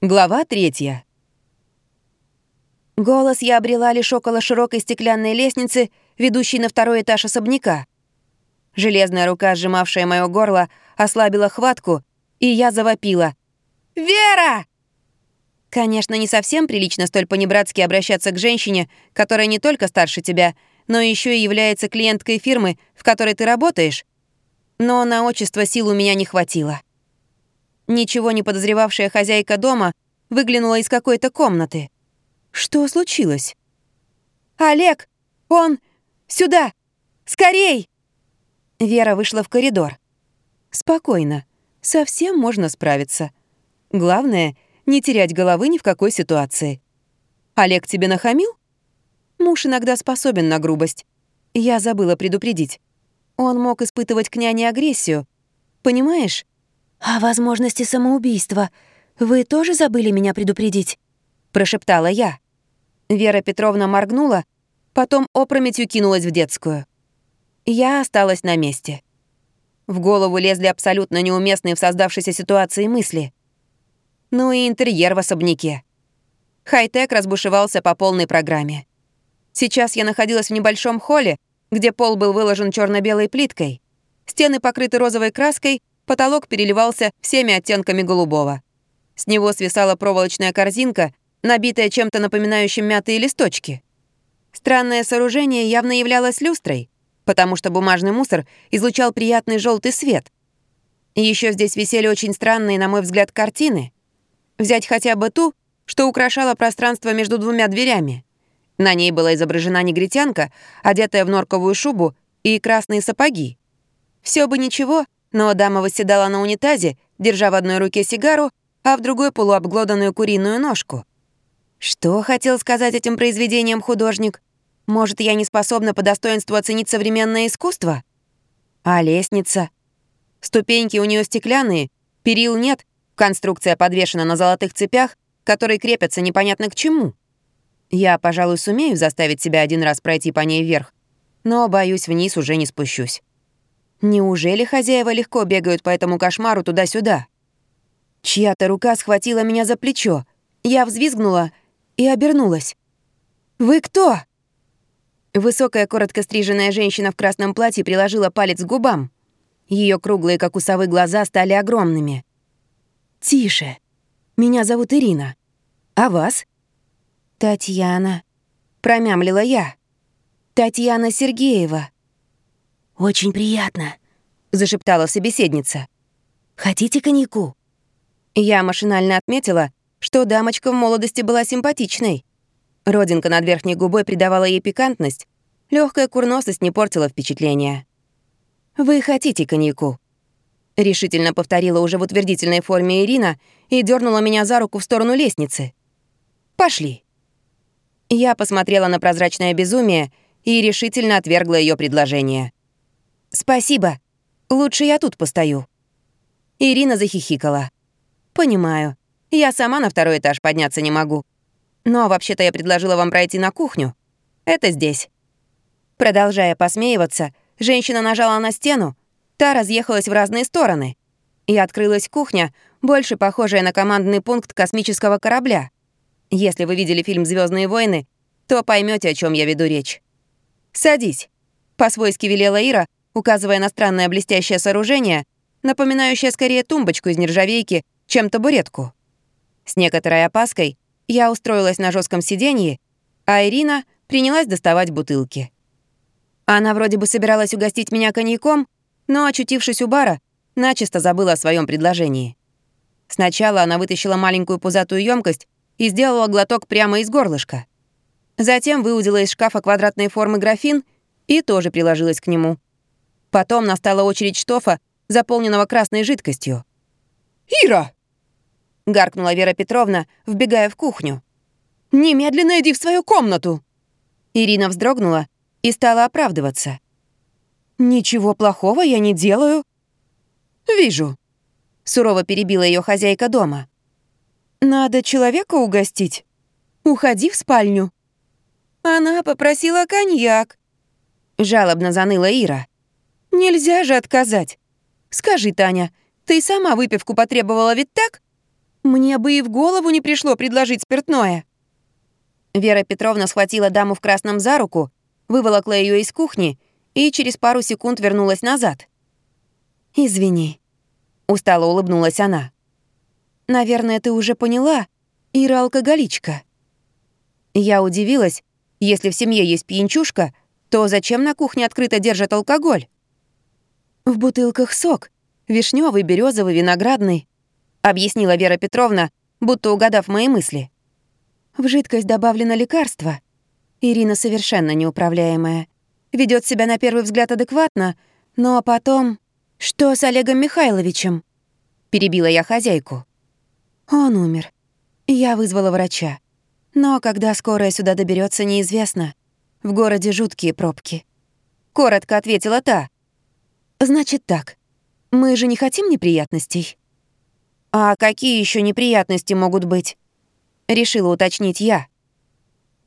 Глава третья. Голос я обрела лишь около широкой стеклянной лестницы, ведущей на второй этаж особняка. Железная рука, сжимавшая моё горло, ослабила хватку, и я завопила. «Вера!» Конечно, не совсем прилично столь понебратски обращаться к женщине, которая не только старше тебя, но еще и является клиенткой фирмы, в которой ты работаешь. Но на отчество сил у меня не хватило. Ничего не подозревавшая хозяйка дома выглянула из какой-то комнаты. Что случилось? «Олег! Он! Сюда! Скорей!» Вера вышла в коридор. «Спокойно. Совсем можно справиться. Главное — не терять головы ни в какой ситуации. Олег тебе нахамил? Муж иногда способен на грубость. Я забыла предупредить. Он мог испытывать к няне агрессию. Понимаешь? «О возможности самоубийства вы тоже забыли меня предупредить?» — прошептала я. Вера Петровна моргнула, потом опрометью кинулась в детскую. Я осталась на месте. В голову лезли абсолютно неуместные в создавшейся ситуации мысли. Ну и интерьер в особняке. Хай-тек разбушевался по полной программе. Сейчас я находилась в небольшом холле, где пол был выложен черно белой плиткой, стены покрыты розовой краской, Потолок переливался всеми оттенками голубого. С него свисала проволочная корзинка, набитая чем-то напоминающим мятые листочки. Странное сооружение явно являлось люстрой, потому что бумажный мусор излучал приятный желтый свет. Еще здесь висели очень странные, на мой взгляд, картины. Взять хотя бы ту, что украшала пространство между двумя дверями. На ней была изображена негритянка, одетая в норковую шубу и красные сапоги. Все бы ничего, но дама восседала на унитазе, держа в одной руке сигару, а в другой полуобглоданную куриную ножку. Что хотел сказать этим произведением художник? Может, я не способна по достоинству оценить современное искусство? А лестница? Ступеньки у нее стеклянные, перил нет, конструкция подвешена на золотых цепях, которые крепятся непонятно к чему. Я, пожалуй, сумею заставить себя один раз пройти по ней вверх, но, боюсь, вниз уже не спущусь. Неужели хозяева легко бегают по этому кошмару туда-сюда? Чья-то рука схватила меня за плечо. Я взвизгнула и обернулась. «Вы кто?» Высокая, коротко стриженная женщина в красном платье приложила палец к губам. Ее круглые, как у совы, глаза стали огромными. «Тише. Меня зовут Ирина. А вас?» «Татьяна», — промямлила я. «Татьяна Сергеева». «Очень приятно», — зашептала собеседница. «Хотите коньяку?» Я машинально отметила, что дамочка в молодости была симпатичной. Родинка над верхней губой придавала ей пикантность, легкая курносость не портила впечатления. «Вы хотите коньяку?» Решительно повторила уже в утвердительной форме Ирина и дернула меня за руку в сторону лестницы. «Пошли». Я посмотрела на прозрачное безумие и решительно отвергла ее предложение. «Спасибо. Лучше я тут постою». Ирина захихикала. «Понимаю. Я сама на второй этаж подняться не могу. Но вообще-то я предложила вам пройти на кухню. Это здесь». Продолжая посмеиваться, женщина нажала на стену, та разъехалась в разные стороны. И открылась кухня, больше похожая на командный пункт космического корабля. Если вы видели фильм Звездные войны, то поймете, о чем я веду речь. «Садись», — по-свойски велела Ира, указывая на странное блестящее сооружение, напоминающее скорее тумбочку из нержавейки, чем табуретку. С некоторой опаской я устроилась на жестком сиденье, а Ирина принялась доставать бутылки. Она вроде бы собиралась угостить меня коньяком, но, очутившись у бара, начисто забыла о своем предложении. Сначала она вытащила маленькую пузатую емкость и сделала глоток прямо из горлышка. Затем выудила из шкафа квадратной формы графин и тоже приложилась к нему. Потом настала очередь штофа, заполненного красной жидкостью. «Ира!» — гаркнула Вера Петровна, вбегая в кухню. «Немедленно иди в свою комнату!» Ирина вздрогнула и стала оправдываться. «Ничего плохого я не делаю». «Вижу», — сурово перебила ее хозяйка дома. «Надо человека угостить. Уходи в спальню». «Она попросила коньяк», — жалобно заныла Ира. «Нельзя же отказать. Скажи, Таня, ты сама выпивку потребовала ведь так?» Мне бы и в голову не пришло предложить спиртное. Вера Петровна схватила даму в красном за руку, выволокла ее из кухни и через пару секунд вернулась назад. «Извини», — устало улыбнулась она. «Наверное, ты уже поняла, Ира алкоголичка». Я удивилась, если в семье есть пьянчушка, то зачем на кухне открыто держат алкоголь? В бутылках сок, вишневый, березовый, виноградный, объяснила Вера Петровна, будто угадав мои мысли. В жидкость добавлено лекарство. Ирина совершенно неуправляемая. Ведет себя на первый взгляд адекватно, но потом... Что с Олегом Михайловичем? Перебила я хозяйку. Он умер. Я вызвала врача. Но когда скорая сюда доберется, неизвестно. В городе жуткие пробки. Коротко ответила та. Значит так. Мы же не хотим неприятностей. А какие еще неприятности могут быть? Решила уточнить я.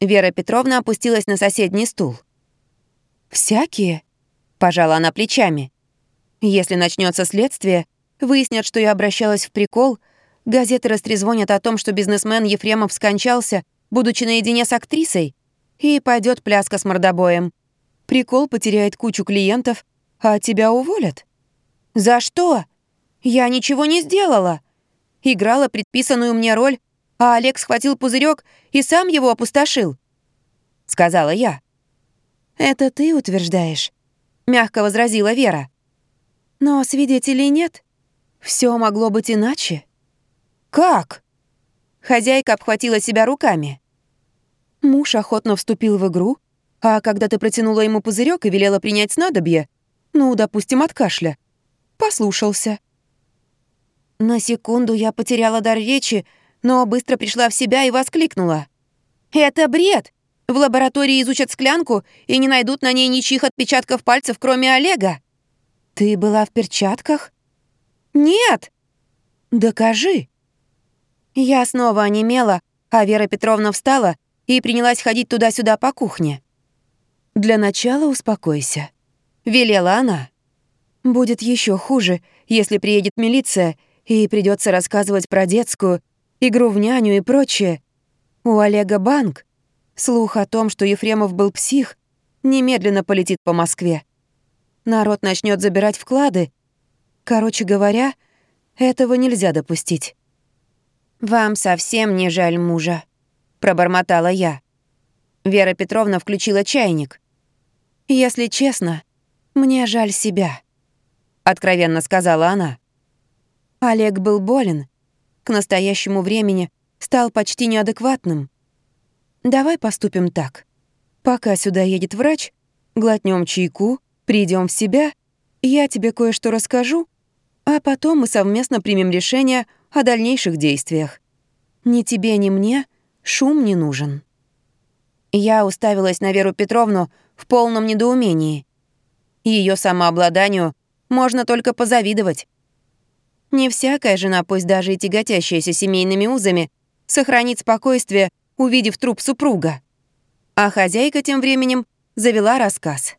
Вера Петровна опустилась на соседний стул. «Всякие?» — пожала она плечами. «Если начнется следствие, выяснят, что я обращалась в прикол, газеты растрезвонят о том, что бизнесмен Ефремов скончался, будучи наедине с актрисой, и пойдет пляска с мордобоем. Прикол потеряет кучу клиентов, а тебя уволят». «За что? Я ничего не сделала. Играла предписанную мне роль, а Олег схватил пузырек и сам его опустошил», — сказала я. «Это ты утверждаешь», — мягко возразила Вера. «Но свидетелей нет. Все могло быть иначе». «Как?» Хозяйка обхватила себя руками. Муж охотно вступил в игру, а когда ты протянула ему пузырек и велела принять снадобье, ну, допустим, от кашля, послушался. На секунду я потеряла дар речи, но быстро пришла в себя и воскликнула. «Это бред! В лаборатории изучат склянку и не найдут на ней ничьих отпечатков пальцев, кроме Олега». «Ты была в перчатках?» «Нет!» «Докажи!» Я снова онемела, а Вера Петровна встала и принялась ходить туда-сюда по кухне. «Для начала успокойся», — велела она. «Будет еще хуже, если приедет милиция и придется рассказывать про детскую, игру в няню и прочее. У Олега банк. Слух о том, что Ефремов был псих, немедленно полетит по Москве. Народ начнет забирать вклады. Короче говоря, этого нельзя допустить. «Вам совсем не жаль мужа», — пробормотала я. Вера Петровна включила чайник. «Если честно, мне жаль себя», — откровенно сказала она. Олег был болен, к настоящему времени стал почти неадекватным. Давай поступим так. Пока сюда едет врач, глотнем чайку, придем в себя, я тебе кое-что расскажу, а потом мы совместно примем решение о дальнейших действиях. Ни тебе, ни мне шум не нужен. Я уставилась на Веру Петровну в полном недоумении. Ее самообладанию можно только позавидовать. Не всякая жена, пусть даже и тяготящаяся семейными узами, сохранит спокойствие, увидев труп супруга. А хозяйка тем временем завела рассказ.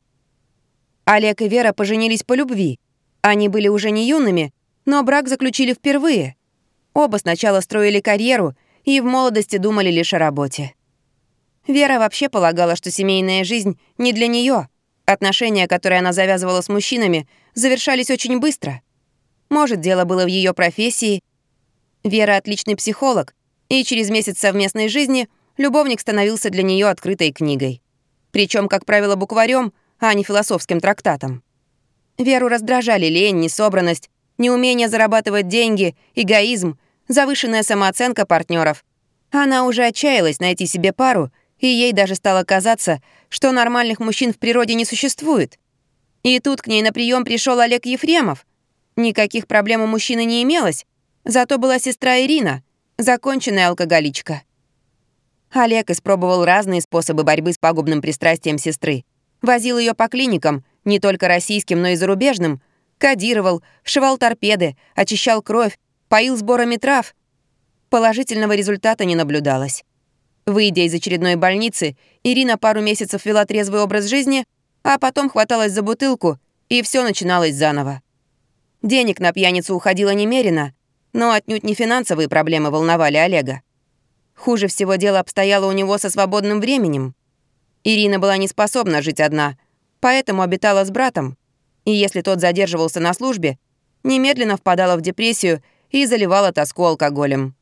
Олег и Вера поженились по любви. Они были уже не юными, но брак заключили впервые. Оба сначала строили карьеру и в молодости думали лишь о работе. Вера вообще полагала, что семейная жизнь не для нее. Отношения, которые она завязывала с мужчинами, завершались очень быстро — может, дело было в ее профессии. Вера отличный психолог, и через месяц совместной жизни любовник становился для нее открытой книгой. Причем, как правило, букварем, а не философским трактатом. Веру раздражали лень, несобранность, неумение зарабатывать деньги, эгоизм, завышенная самооценка партнеров. Она уже отчаялась найти себе пару, и ей даже стало казаться, что нормальных мужчин в природе не существует. И тут к ней на прием пришел Олег Ефремов, Никаких проблем у мужчины не имелось, зато была сестра Ирина, законченная алкоголичка. Олег испробовал разные способы борьбы с пагубным пристрастием сестры. Возил ее по клиникам, не только российским, но и зарубежным, кодировал, вшивал торпеды, очищал кровь, поил сборами трав. Положительного результата не наблюдалось. Выйдя из очередной больницы, Ирина пару месяцев вела трезвый образ жизни, а потом хваталась за бутылку, и все начиналось заново. Денег на пьяницу уходило немерено, но отнюдь не финансовые проблемы волновали Олега. Хуже всего дело обстояло у него со свободным временем. Ирина была не способна жить одна, поэтому обитала с братом, и если тот задерживался на службе, немедленно впадала в депрессию и заливала тоску алкоголем.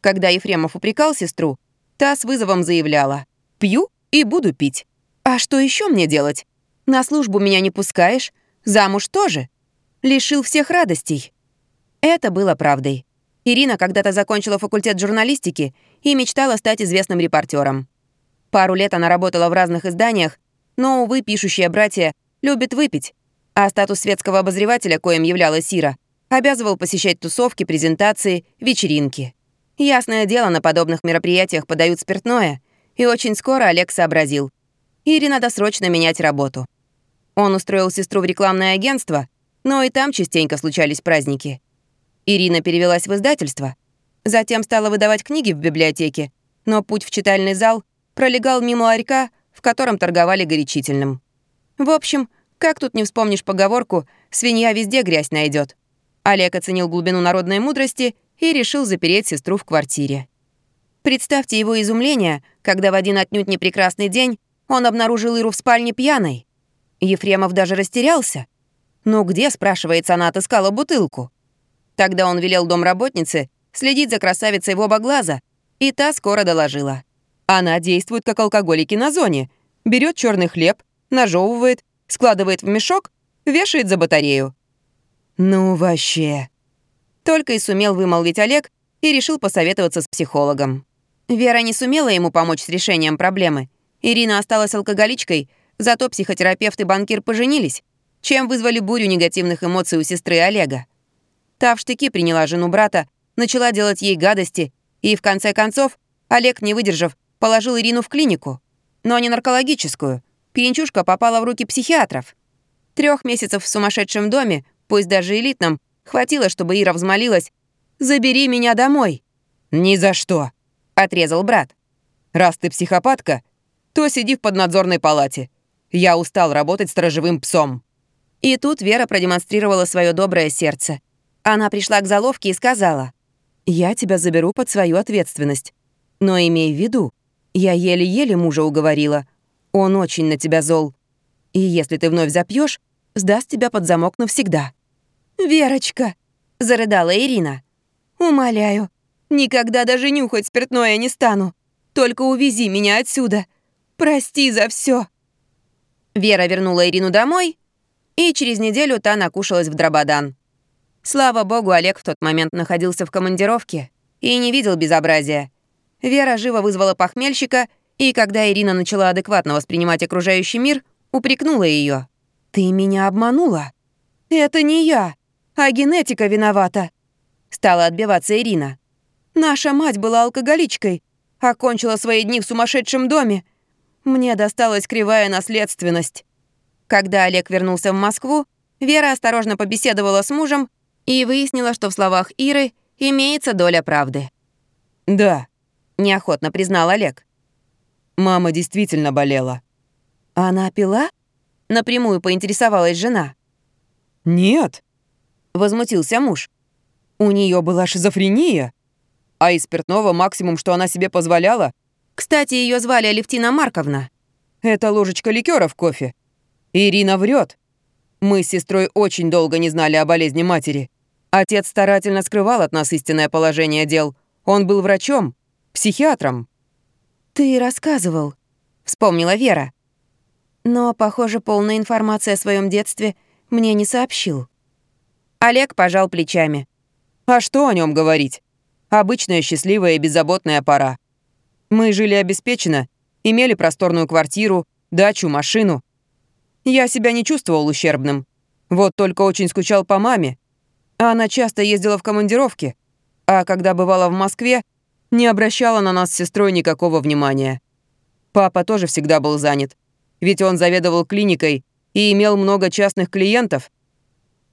Когда Ефремов упрекал сестру, та с вызовом заявляла «Пью и буду пить. А что еще мне делать? На службу меня не пускаешь, замуж тоже. Лишил всех радостей». Это было правдой. Ирина когда-то закончила факультет журналистики и мечтала стать известным репортером. Пару лет она работала в разных изданиях, но, увы, пишущие братья любят выпить, а статус светского обозревателя, коим являлась Ира, обязывал посещать тусовки, презентации, вечеринки. Ясное дело, на подобных мероприятиях подают спиртное, и очень скоро Олег сообразил. Ире надо срочно менять работу. Он устроил сестру в рекламное агентство, но и там частенько случались праздники. Ирина перевелась в издательство, затем стала выдавать книги в библиотеке, но путь в читальный зал пролегал мимо ларька, в котором торговали горячительным. В общем, как тут не вспомнишь поговорку «свинья везде грязь найдет. Олег оценил глубину народной мудрости и решил запереть сестру в квартире. Представьте его изумление, когда в один отнюдь не прекрасный день он обнаружил Иру в спальне пьяной. Ефремов даже растерялся. «Ну где, — спрашивается, — она отыскала бутылку?» Тогда он велел домработнице следить за красавицей в оба глаза, и та скоро доложила. Она действует как алкоголики на зоне. Берет черный хлеб, нажевывает, складывает в мешок, вешает за батарею. «Ну вообще...» Только и сумел вымолвить Олег и решил посоветоваться с психологом. Вера не сумела ему помочь с решением проблемы. Ирина осталась алкоголичкой, зато психотерапевт и банкир поженились, чем вызвали бурю негативных эмоций у сестры Олега. Та в штыки приняла жену брата, начала делать ей гадости, и в конце концов Олег, не выдержав, положил Ирину в клинику. Но не наркологическую. Пьянчушка попала в руки психиатров. Трех месяцев в сумасшедшем доме, пусть даже элитном, хватило, чтобы Ира взмолилась «Забери меня домой». «Ни за что», — отрезал брат. «Раз ты психопатка, то сиди в поднадзорной палате. Я устал работать сторожевым псом». И тут Вера продемонстрировала свое доброе сердце. Она пришла к заловке и сказала, «Я тебя заберу под свою ответственность. Но имей в виду, я еле-еле мужа уговорила. Он очень на тебя зол. И если ты вновь запьешь, сдаст тебя под замок навсегда». «Верочка!» — зарыдала Ирина. «Умоляю, никогда даже нюхать спиртное не стану. Только увези меня отсюда. Прости за все. Вера вернула Ирину домой, и через неделю та накушалась в дрободан. Слава богу, Олег в тот момент находился в командировке и не видел безобразия. Вера живо вызвала похмельщика, и когда Ирина начала адекватно воспринимать окружающий мир, упрекнула ее. «Ты меня обманула?» «Это не я, а генетика виновата», — стала отбиваться Ирина. «Наша мать была алкоголичкой, окончила свои дни в сумасшедшем доме. Мне досталась кривая наследственность». Когда Олег вернулся в Москву, Вера осторожно побеседовала с мужем и выяснила, что в словах Иры имеется доля правды. «Да», — неохотно признал Олег. «Мама действительно болела». «Она пила?» — напрямую поинтересовалась жена. «Нет», — возмутился муж. «У нее была шизофрения, а из спиртного максимум, что она себе позволяла...» «Кстати, ее звали Алевтина Марковна». «Это ложечка ликера в кофе. Ирина врет. Мы с сестрой очень долго не знали о болезни матери. Отец старательно скрывал от нас истинное положение дел. Он был врачом, психиатром. «Ты рассказывал», — вспомнила Вера. «Но, похоже, полная информация о своем детстве мне не сообщил». Олег пожал плечами. «А что о нем говорить? Обычная счастливая и беззаботная пора. Мы жили обеспеченно, имели просторную квартиру, дачу, машину. Я себя не чувствовал ущербным. Вот только очень скучал по маме, она часто ездила в командировки, а когда бывала в Москве, не обращала на нас с сестрой никакого внимания. Папа тоже всегда был занят, ведь он заведовал клиникой и имел много частных клиентов.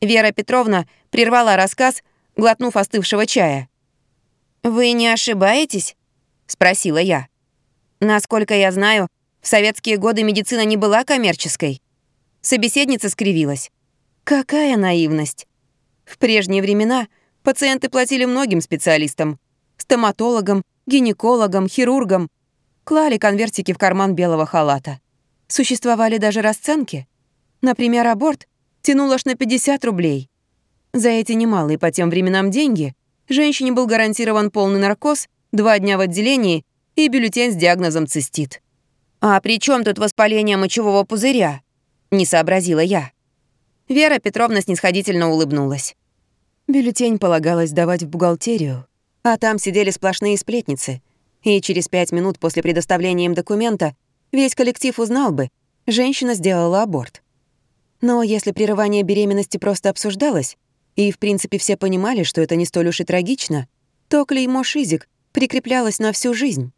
Вера Петровна прервала рассказ, глотнув остывшего чая. «Вы не ошибаетесь?» — спросила я. «Насколько я знаю, в советские годы медицина не была коммерческой». Собеседница скривилась. «Какая наивность! В прежние времена Пациенты платили многим специалистам. Стоматологам, гинекологам, хирургам. Клали конвертики в карман белого халата. Существовали даже расценки. Например, аборт тянул аж на 50 рублей. За эти немалые по тем временам деньги женщине был гарантирован полный наркоз, два дня в отделении и бюллетень с диагнозом цистит. «А при чем тут воспаление мочевого пузыря?» — не сообразила я. Вера Петровна снисходительно улыбнулась. Бюллетень полагалось давать в бухгалтерию, а там сидели сплошные сплетницы. И через пять минут после предоставления им документа весь коллектив узнал бы, женщина сделала аборт. Но если прерывание беременности просто обсуждалось, и в принципе все понимали, что это не столь уж и трагично, то клеймо «Шизик» прикреплялось на всю жизнь.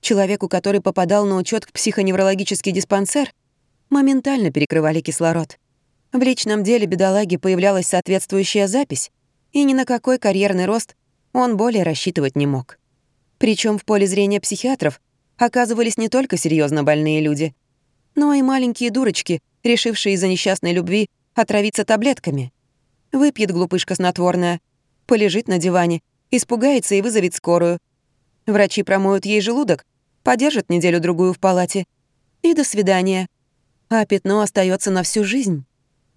Человеку, который попадал на учет к психоневрологический диспансер, моментально перекрывали кислород. В личном деле бедолаги появлялась соответствующая запись, и ни на какой карьерный рост он более рассчитывать не мог. Причем в поле зрения психиатров оказывались не только серьезно больные люди, но и маленькие дурочки, решившие из-за несчастной любви отравиться таблетками. Выпьет глупышка снотворное, полежит на диване, испугается и вызовет скорую. Врачи промоют ей желудок, подержат неделю-другую в палате. И до свидания. А пятно остается на всю жизнь.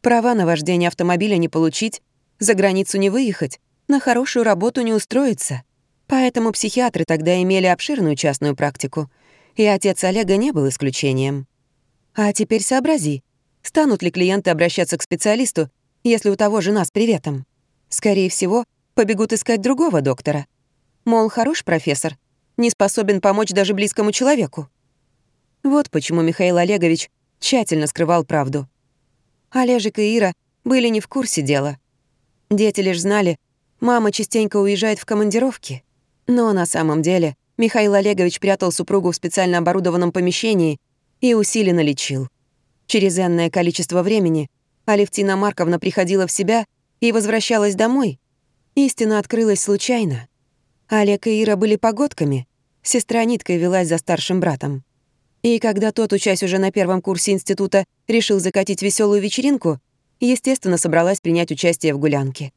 Права на вождение автомобиля не получить, за границу не выехать, на хорошую работу не устроиться. Поэтому психиатры тогда имели обширную частную практику, и отец Олега не был исключением. А теперь сообрази, станут ли клиенты обращаться к специалисту, если у того жена с приветом. Скорее всего, побегут искать другого доктора. Мол, хорош профессор, не способен помочь даже близкому человеку. Вот почему Михаил Олегович тщательно скрывал правду. Олежик и Ира были не в курсе дела. Дети лишь знали, мама частенько уезжает в командировки. Но на самом деле Михаил Олегович прятал супругу в специально оборудованном помещении и усиленно лечил. Через энное количество времени Алевтина Марковна приходила в себя и возвращалась домой. Истина открылась случайно. Олег и Ира были погодками. Сестра ниткой велась за старшим братом. И когда тот, учась уже на первом курсе института, решил закатить веселую вечеринку, естественно, собралась принять участие в гулянке.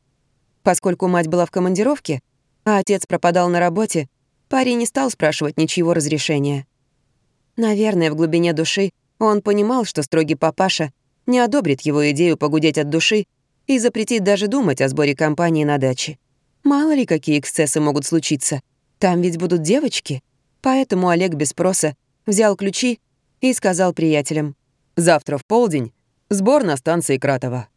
Поскольку мать была в командировке, а отец пропадал на работе, парень не стал спрашивать ничего разрешения. Наверное, в глубине души он понимал, что строгий папаша не одобрит его идею погудеть от души и запретит даже думать о сборе компании на даче. Мало ли, какие эксцессы могут случиться. Там ведь будут девочки. Поэтому Олег без спроса взял ключи и сказал приятелям. «Завтра в полдень сбор на станции Кратова».